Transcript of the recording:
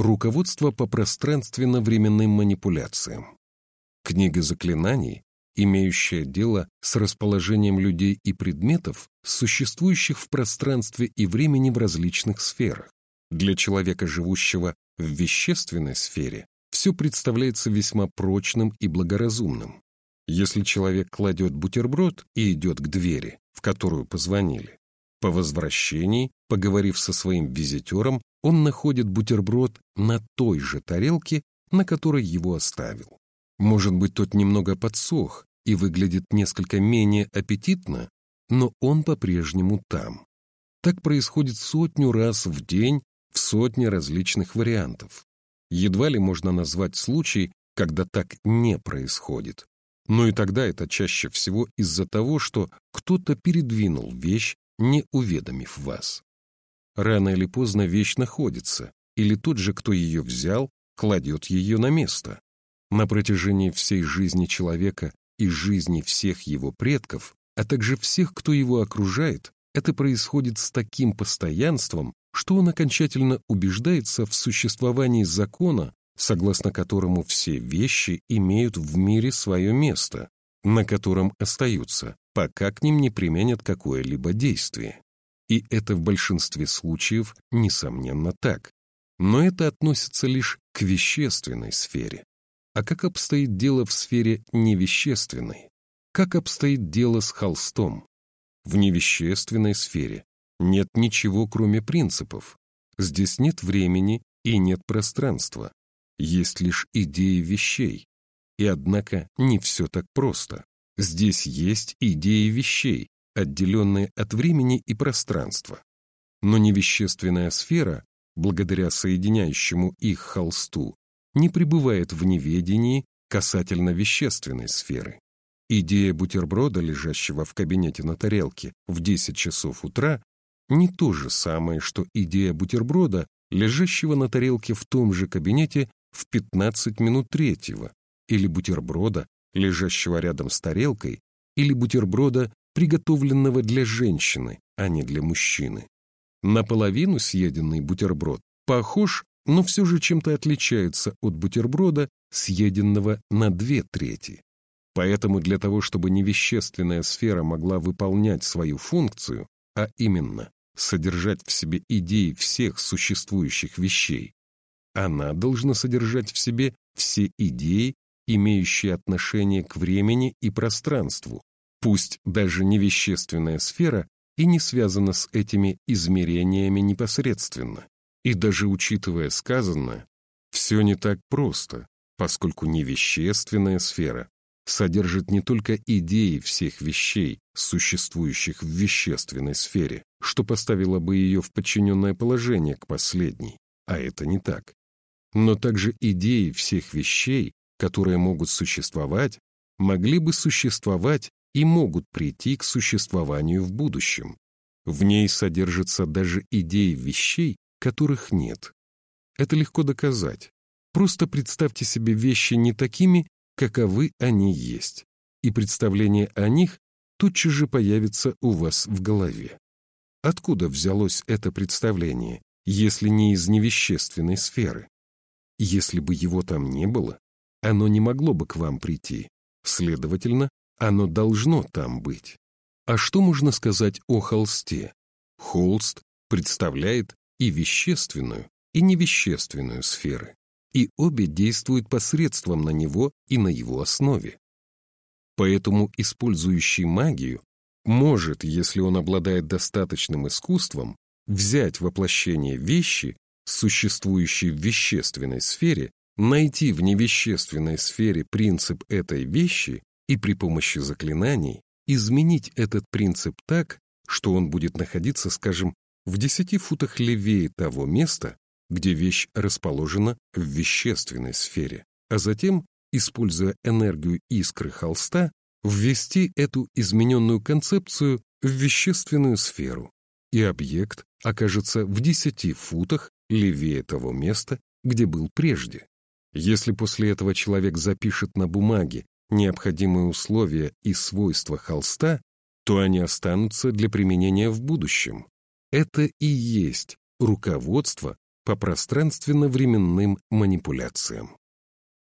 Руководство по пространственно-временным манипуляциям. Книга заклинаний, имеющая дело с расположением людей и предметов, существующих в пространстве и времени в различных сферах. Для человека, живущего в вещественной сфере, все представляется весьма прочным и благоразумным. Если человек кладет бутерброд и идет к двери, в которую позвонили, по возвращении, поговорив со своим визитером, он находит бутерброд на той же тарелке, на которой его оставил. Может быть, тот немного подсох и выглядит несколько менее аппетитно, но он по-прежнему там. Так происходит сотню раз в день в сотне различных вариантов. Едва ли можно назвать случай, когда так не происходит. Но и тогда это чаще всего из-за того, что кто-то передвинул вещь, не уведомив вас. Рано или поздно вещь находится, или тот же, кто ее взял, кладет ее на место. На протяжении всей жизни человека и жизни всех его предков, а также всех, кто его окружает, это происходит с таким постоянством, что он окончательно убеждается в существовании закона, согласно которому все вещи имеют в мире свое место, на котором остаются, пока к ним не применят какое-либо действие. И это в большинстве случаев, несомненно, так. Но это относится лишь к вещественной сфере. А как обстоит дело в сфере невещественной? Как обстоит дело с холстом? В невещественной сфере нет ничего, кроме принципов. Здесь нет времени и нет пространства. Есть лишь идеи вещей. И однако не все так просто. Здесь есть идеи вещей, отделенные от времени и пространства. Но невещественная сфера, благодаря соединяющему их холсту, не пребывает в неведении касательно вещественной сферы. Идея бутерброда, лежащего в кабинете на тарелке в 10 часов утра, не то же самое, что идея бутерброда, лежащего на тарелке в том же кабинете в 15 минут третьего, или бутерброда, лежащего рядом с тарелкой, или бутерброда, приготовленного для женщины, а не для мужчины. Наполовину съеденный бутерброд похож, но все же чем-то отличается от бутерброда, съеденного на две трети. Поэтому для того, чтобы невещественная сфера могла выполнять свою функцию, а именно содержать в себе идеи всех существующих вещей. Она должна содержать в себе все идеи, имеющие отношение к времени и пространству, пусть даже невещественная сфера и не связана с этими измерениями непосредственно. И даже учитывая сказанное, все не так просто, поскольку невещественная сфера содержит не только идеи всех вещей, существующих в вещественной сфере, что поставило бы ее в подчиненное положение к последней, а это не так. Но также идеи всех вещей, которые могут существовать, могли бы существовать и могут прийти к существованию в будущем. В ней содержатся даже идеи вещей, которых нет. Это легко доказать. Просто представьте себе вещи не такими, каковы они есть, и представление о них тотчас же появится у вас в голове. Откуда взялось это представление, если не из невещественной сферы? Если бы его там не было, оно не могло бы к вам прийти. Следовательно, оно должно там быть. А что можно сказать о холсте? Холст представляет и вещественную, и невещественную сферы и обе действуют посредством на него и на его основе. Поэтому использующий магию может, если он обладает достаточным искусством, взять воплощение вещи, существующей в вещественной сфере, найти в невещественной сфере принцип этой вещи и при помощи заклинаний изменить этот принцип так, что он будет находиться, скажем, в десяти футах левее того места, где вещь расположена в вещественной сфере, а затем, используя энергию искры холста, ввести эту измененную концепцию в вещественную сферу, и объект окажется в 10 футах левее того места, где был прежде. Если после этого человек запишет на бумаге необходимые условия и свойства холста, то они останутся для применения в будущем. Это и есть руководство по пространственно-временным манипуляциям.